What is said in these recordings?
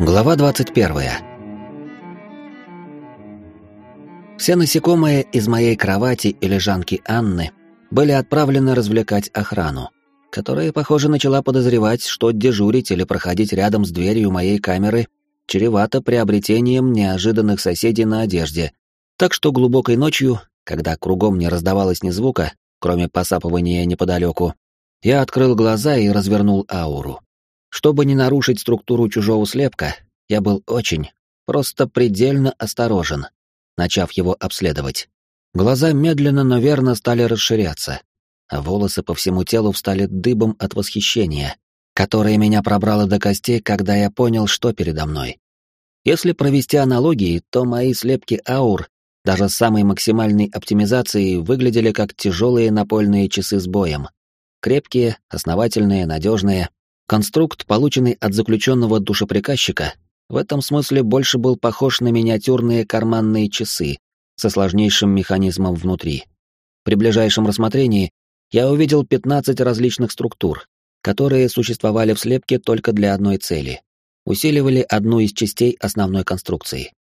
Глава 21. Все насекомые из моей кровати и лежанки Анны были отправлены развлекать охрану, которая, похоже, начала подозревать, что дежурить или проходить рядом с дверью моей камеры чревато приобретением неожиданных соседей на одежде. Так что глубокой ночью, когда кругом не раздавалось ни звука, кроме посапывания неподалеку, я открыл глаза и развернул ауру. Чтобы не нарушить структуру чужого слепка, я был очень, просто предельно осторожен, начав его обследовать. Глаза медленно, но верно стали расширяться, а волосы по всему телу встали дыбом от восхищения, которое меня пробрало до костей, когда я понял, что передо мной. Если провести аналогии, то мои слепки аур, даже с самой максимальной оптимизацией, выглядели как тяжелые напольные часы с боем. Крепкие, основательные, надежные, Конструкт, полученный от заключенного душеприказчика, в этом смысле больше был похож на миниатюрные карманные часы со сложнейшим механизмом внутри. При ближайшем рассмотрении я увидел 15 различных структур, которые существовали в слепке только для одной цели — усиливали одну из частей основной конструкции.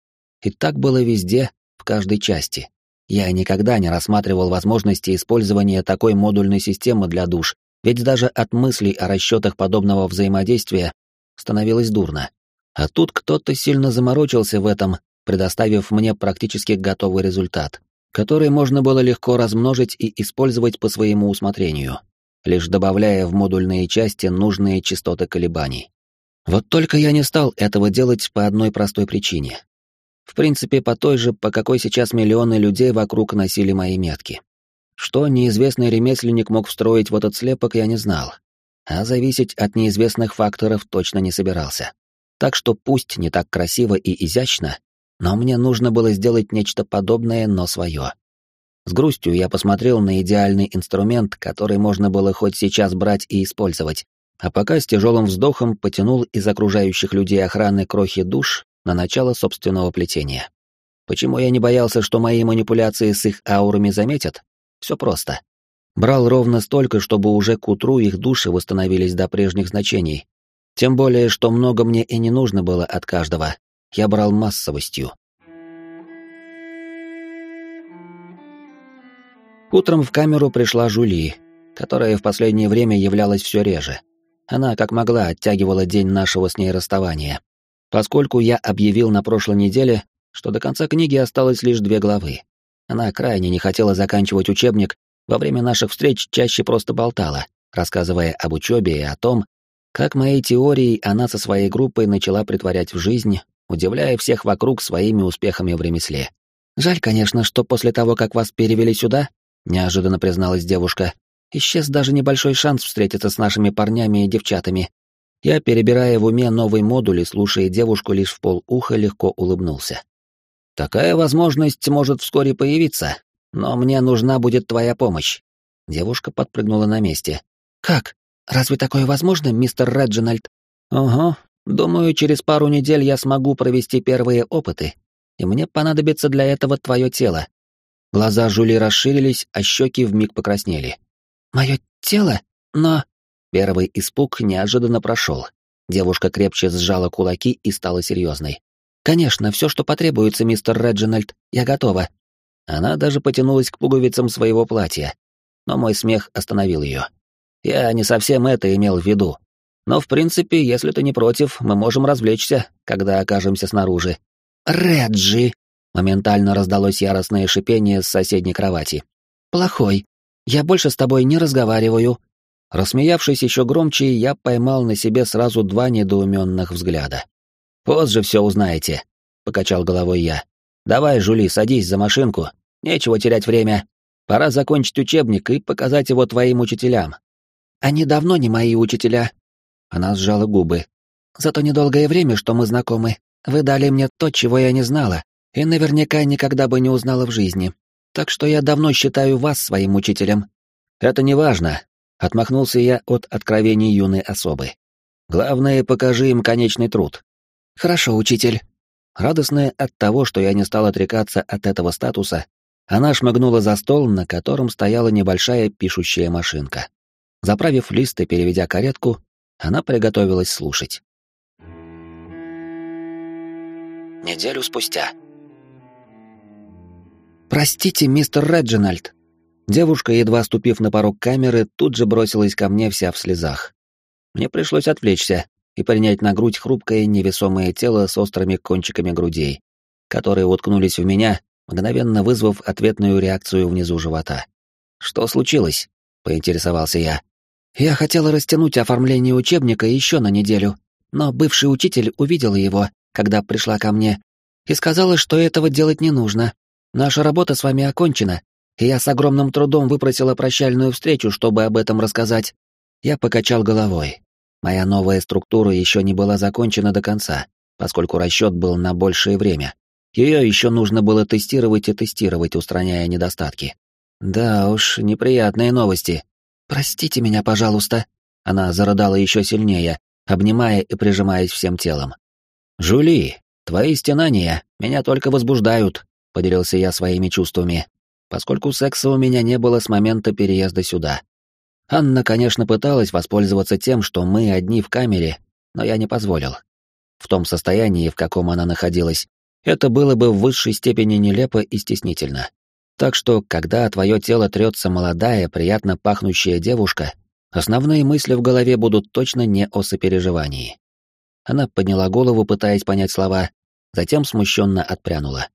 И так было везде, в каждой части. Я никогда не рассматривал возможности использования такой модульной системы для душ ведь даже от мыслей о расчетах подобного взаимодействия становилось дурно. А тут кто-то сильно заморочился в этом, предоставив мне практически готовый результат, который можно было легко размножить и использовать по своему усмотрению, лишь добавляя в модульные части нужные частоты колебаний. Вот только я не стал этого делать по одной простой причине. В принципе, по той же, по какой сейчас миллионы людей вокруг носили мои метки. Что неизвестный ремесленник мог встроить в этот слепок, я не знал. А зависеть от неизвестных факторов точно не собирался. Так что пусть не так красиво и изящно, но мне нужно было сделать нечто подобное, но свое. С грустью я посмотрел на идеальный инструмент, который можно было хоть сейчас брать и использовать, а пока с тяжелым вздохом потянул из окружающих людей охраны крохи душ на начало собственного плетения. Почему я не боялся, что мои манипуляции с их аурами заметят? Все просто. Брал ровно столько, чтобы уже к утру их души восстановились до прежних значений. Тем более, что много мне и не нужно было от каждого. Я брал массовостью. Утром в камеру пришла Жули, которая в последнее время являлась все реже. Она, как могла, оттягивала день нашего с ней расставания. Поскольку я объявил на прошлой неделе, что до конца книги осталось лишь две главы. Она крайне не хотела заканчивать учебник, во время наших встреч чаще просто болтала, рассказывая об учебе и о том, как моей теорией она со своей группой начала притворять в жизнь, удивляя всех вокруг своими успехами в ремесле. «Жаль, конечно, что после того, как вас перевели сюда», — неожиданно призналась девушка, «исчез даже небольшой шанс встретиться с нашими парнями и девчатами». Я, перебирая в уме новый модуль и слушая девушку лишь в полуха, легко улыбнулся. Такая возможность может вскоре появиться, но мне нужна будет твоя помощь. Девушка подпрыгнула на месте. Как? Разве такое возможно, мистер Реджинальд? Ого, думаю, через пару недель я смогу провести первые опыты, и мне понадобится для этого твое тело. Глаза Жули расширились, а щеки вмиг покраснели. Мое тело? Но... Первый испуг неожиданно прошел. Девушка крепче сжала кулаки и стала серьезной. «Конечно, все, что потребуется, мистер Реджинальд, я готова». Она даже потянулась к пуговицам своего платья, но мой смех остановил ее. Я не совсем это имел в виду. Но, в принципе, если ты не против, мы можем развлечься, когда окажемся снаружи. «Реджи!» — моментально раздалось яростное шипение с соседней кровати. «Плохой. Я больше с тобой не разговариваю». Рассмеявшись еще громче, я поймал на себе сразу два недоуменных взгляда. «Позже все узнаете», — покачал головой я. «Давай, Жули, садись за машинку. Нечего терять время. Пора закончить учебник и показать его твоим учителям». «Они давно не мои учителя». Она сжала губы. «Зато недолгое время, что мы знакомы. Вы дали мне то, чего я не знала, и наверняка никогда бы не узнала в жизни. Так что я давно считаю вас своим учителем». «Это не важно», — отмахнулся я от откровений юной особы. «Главное, покажи им конечный труд. «Хорошо, учитель». Радостная от того, что я не стал отрекаться от этого статуса, она шмыгнула за стол, на котором стояла небольшая пишущая машинка. Заправив лист и переведя каретку, она приготовилась слушать. Неделю спустя. «Простите, мистер Реджинальд!» Девушка, едва ступив на порог камеры, тут же бросилась ко мне вся в слезах. Мне пришлось отвлечься и принять на грудь хрупкое невесомое тело с острыми кончиками грудей, которые уткнулись в меня, мгновенно вызвав ответную реакцию внизу живота. «Что случилось?» — поинтересовался я. «Я хотела растянуть оформление учебника еще на неделю, но бывший учитель увидела его, когда пришла ко мне, и сказала, что этого делать не нужно. Наша работа с вами окончена, и я с огромным трудом выпросила прощальную встречу, чтобы об этом рассказать. Я покачал головой. Моя новая структура еще не была закончена до конца, поскольку расчет был на большее время. Ее еще нужно было тестировать и тестировать, устраняя недостатки. Да уж, неприятные новости. Простите меня, пожалуйста. Она зарыдала еще сильнее, обнимая и прижимаясь всем телом. «Жули, твои стенания меня только возбуждают», — поделился я своими чувствами, поскольку секса у меня не было с момента переезда сюда. Анна, конечно, пыталась воспользоваться тем, что мы одни в камере, но я не позволил. В том состоянии, в каком она находилась, это было бы в высшей степени нелепо и стеснительно. Так что, когда твое тело трется молодая, приятно пахнущая девушка, основные мысли в голове будут точно не о сопереживании. Она подняла голову, пытаясь понять слова, затем смущенно отпрянула.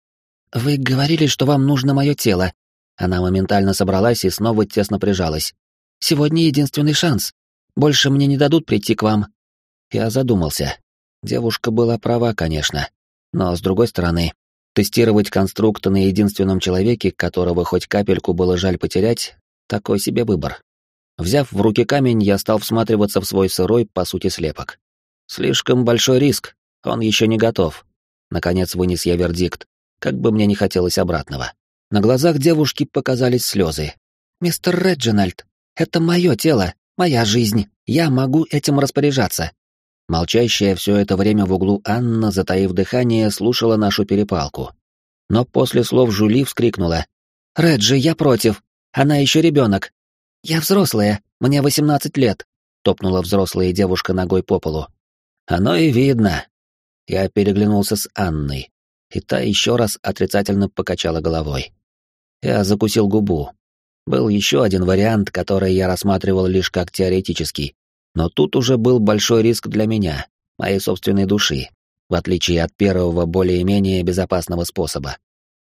«Вы говорили, что вам нужно мое тело». Она моментально собралась и снова тесно прижалась. «Сегодня единственный шанс. Больше мне не дадут прийти к вам». Я задумался. Девушка была права, конечно. Но, с другой стороны, тестировать конструкты на единственном человеке, которого хоть капельку было жаль потерять, такой себе выбор. Взяв в руки камень, я стал всматриваться в свой сырой, по сути, слепок. Слишком большой риск, он еще не готов. Наконец вынес я вердикт, как бы мне не хотелось обратного. На глазах девушки показались слезы. «Мистер Реджинальд, это мое тело, моя жизнь, я могу этим распоряжаться». Молчащая все это время в углу Анна, затаив дыхание, слушала нашу перепалку. Но после слов Жули вскрикнула. «Реджи, я против. Она еще ребенок. Я взрослая, мне восемнадцать лет», — топнула взрослая девушка ногой по полу. «Оно и видно». Я переглянулся с Анной, и та еще раз отрицательно покачала головой. Я закусил губу. Был еще один вариант, который я рассматривал лишь как теоретический, но тут уже был большой риск для меня, моей собственной души, в отличие от первого более-менее безопасного способа.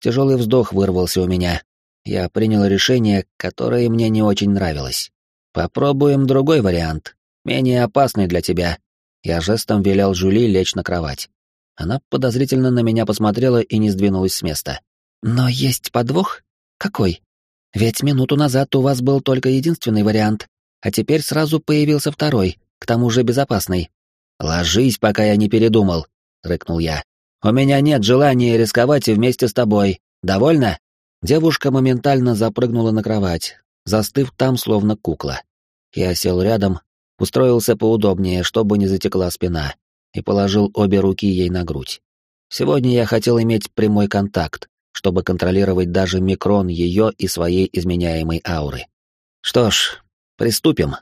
Тяжелый вздох вырвался у меня. Я принял решение, которое мне не очень нравилось. Попробуем другой вариант, менее опасный для тебя. Я жестом велел Жули лечь на кровать. Она подозрительно на меня посмотрела и не сдвинулась с места. Но есть подвох? Какой? Ведь минуту назад у вас был только единственный вариант а теперь сразу появился второй, к тому же безопасный. «Ложись, пока я не передумал», — рыкнул я. «У меня нет желания рисковать и вместе с тобой. Довольно?» Девушка моментально запрыгнула на кровать, застыв там, словно кукла. Я сел рядом, устроился поудобнее, чтобы не затекла спина, и положил обе руки ей на грудь. Сегодня я хотел иметь прямой контакт, чтобы контролировать даже микрон ее и своей изменяемой ауры. Что ж, Приступим.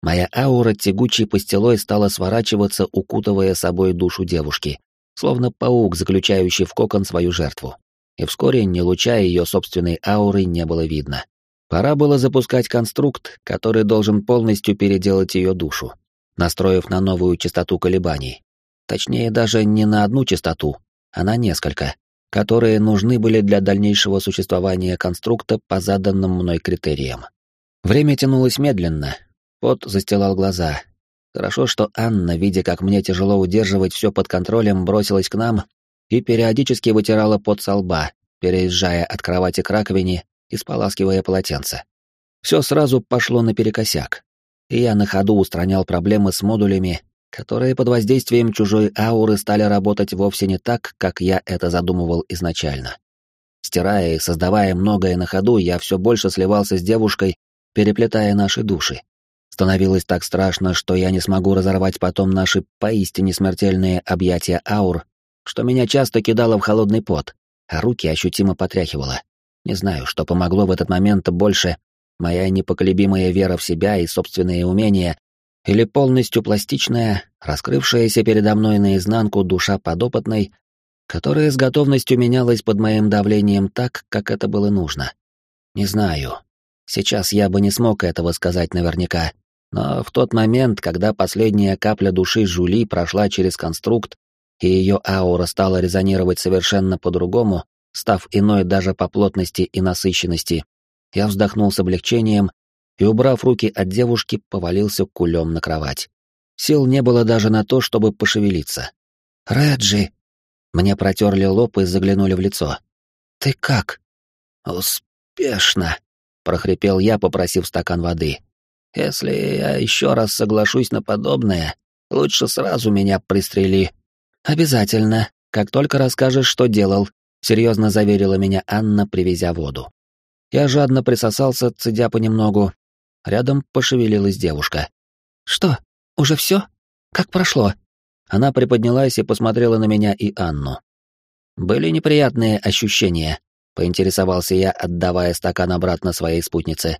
Моя аура тягучей пастилой стала сворачиваться, укутывая собой душу девушки, словно паук, заключающий в кокон свою жертву. И вскоре, не луча ее собственной ауры, не было видно. Пора было запускать конструкт, который должен полностью переделать ее душу, настроив на новую частоту колебаний. Точнее, даже не на одну частоту, а на несколько, которые нужны были для дальнейшего существования конструкта по заданным мной критериям. Время тянулось медленно, пот застилал глаза. Хорошо, что Анна, видя, как мне тяжело удерживать все под контролем, бросилась к нам и периодически вытирала пот со лба, переезжая от кровати к раковине и споласкивая полотенце. Все сразу пошло наперекосяк, и я на ходу устранял проблемы с модулями, которые под воздействием чужой ауры стали работать вовсе не так, как я это задумывал изначально. Стирая и создавая многое на ходу, я все больше сливался с девушкой переплетая наши души. Становилось так страшно, что я не смогу разорвать потом наши поистине смертельные объятия аур, что меня часто кидало в холодный пот, а руки ощутимо потряхивало. Не знаю, что помогло в этот момент больше, моя непоколебимая вера в себя и собственные умения, или полностью пластичная, раскрывшаяся передо мной наизнанку душа подопытной, которое с готовностью менялось под моим давлением так, как это было нужно. Не знаю. Сейчас я бы не смог этого сказать наверняка, но в тот момент, когда последняя капля души Жули прошла через конструкт, и ее аура стала резонировать совершенно по-другому, став иной даже по плотности и насыщенности, я вздохнул с облегчением и, убрав руки от девушки, повалился кулем на кровать. Сил не было даже на то, чтобы пошевелиться. «Реджи!» Мне протерли лоб и заглянули в лицо. «Ты как?» «Успешно!» — прохрипел я, попросив стакан воды. «Если я еще раз соглашусь на подобное, лучше сразу меня пристрели». «Обязательно, как только расскажешь, что делал», — серьезно заверила меня Анна, привезя воду. Я жадно присосался, цедя понемногу. Рядом пошевелилась девушка. «Что, уже все? Как прошло?» Она приподнялась и посмотрела на меня и Анну. «Были неприятные ощущения», — поинтересовался я, отдавая стакан обратно своей спутнице.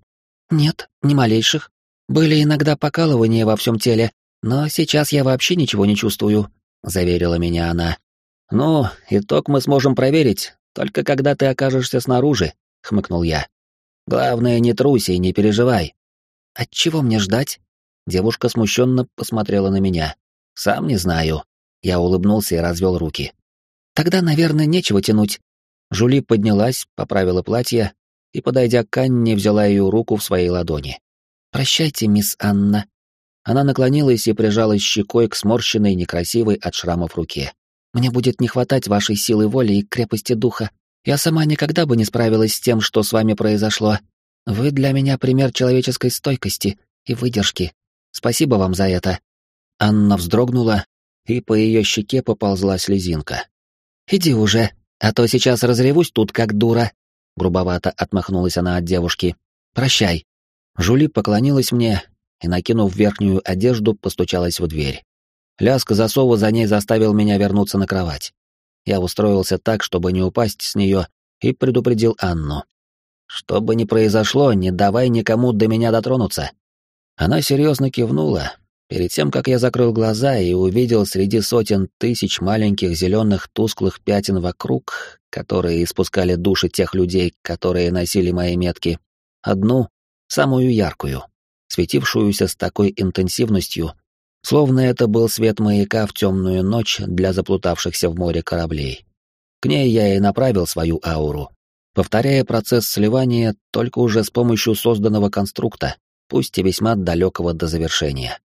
«Нет, ни малейших. Были иногда покалывания во всем теле, но сейчас я вообще ничего не чувствую», — заверила меня она. «Ну, итог мы сможем проверить, только когда ты окажешься снаружи», — хмыкнул я. «Главное, не труси и не переживай». «От чего мне ждать?» Девушка смущенно посмотрела на меня. «Сам не знаю». Я улыбнулся и развел руки. «Тогда, наверное, нечего тянуть». Жули поднялась, поправила платье и, подойдя к Анне, взяла ее руку в свои ладони. «Прощайте, мисс Анна». Она наклонилась и прижалась щекой к сморщенной, некрасивой от шрамов руке. «Мне будет не хватать вашей силы воли и крепости духа. Я сама никогда бы не справилась с тем, что с вами произошло. Вы для меня пример человеческой стойкости и выдержки. Спасибо вам за это». Анна вздрогнула, и по ее щеке поползла слезинка. «Иди уже, а то сейчас разревусь тут, как дура», — грубовато отмахнулась она от девушки. «Прощай». Жули поклонилась мне и, накинув верхнюю одежду, постучалась в дверь. Лязг засова за ней заставил меня вернуться на кровать. Я устроился так, чтобы не упасть с нее, и предупредил Анну. «Что бы ни произошло, не давай никому до меня дотронуться. Она серьезно кивнула, перед тем, как я закрыл глаза и увидел среди сотен тысяч маленьких зеленых тусклых пятен вокруг, которые испускали души тех людей, которые носили мои метки, одну, самую яркую, светившуюся с такой интенсивностью, словно это был свет маяка в темную ночь для заплутавшихся в море кораблей. К ней я и направил свою ауру, повторяя процесс сливания только уже с помощью созданного конструкта, пусть и весьма далекого до завершения.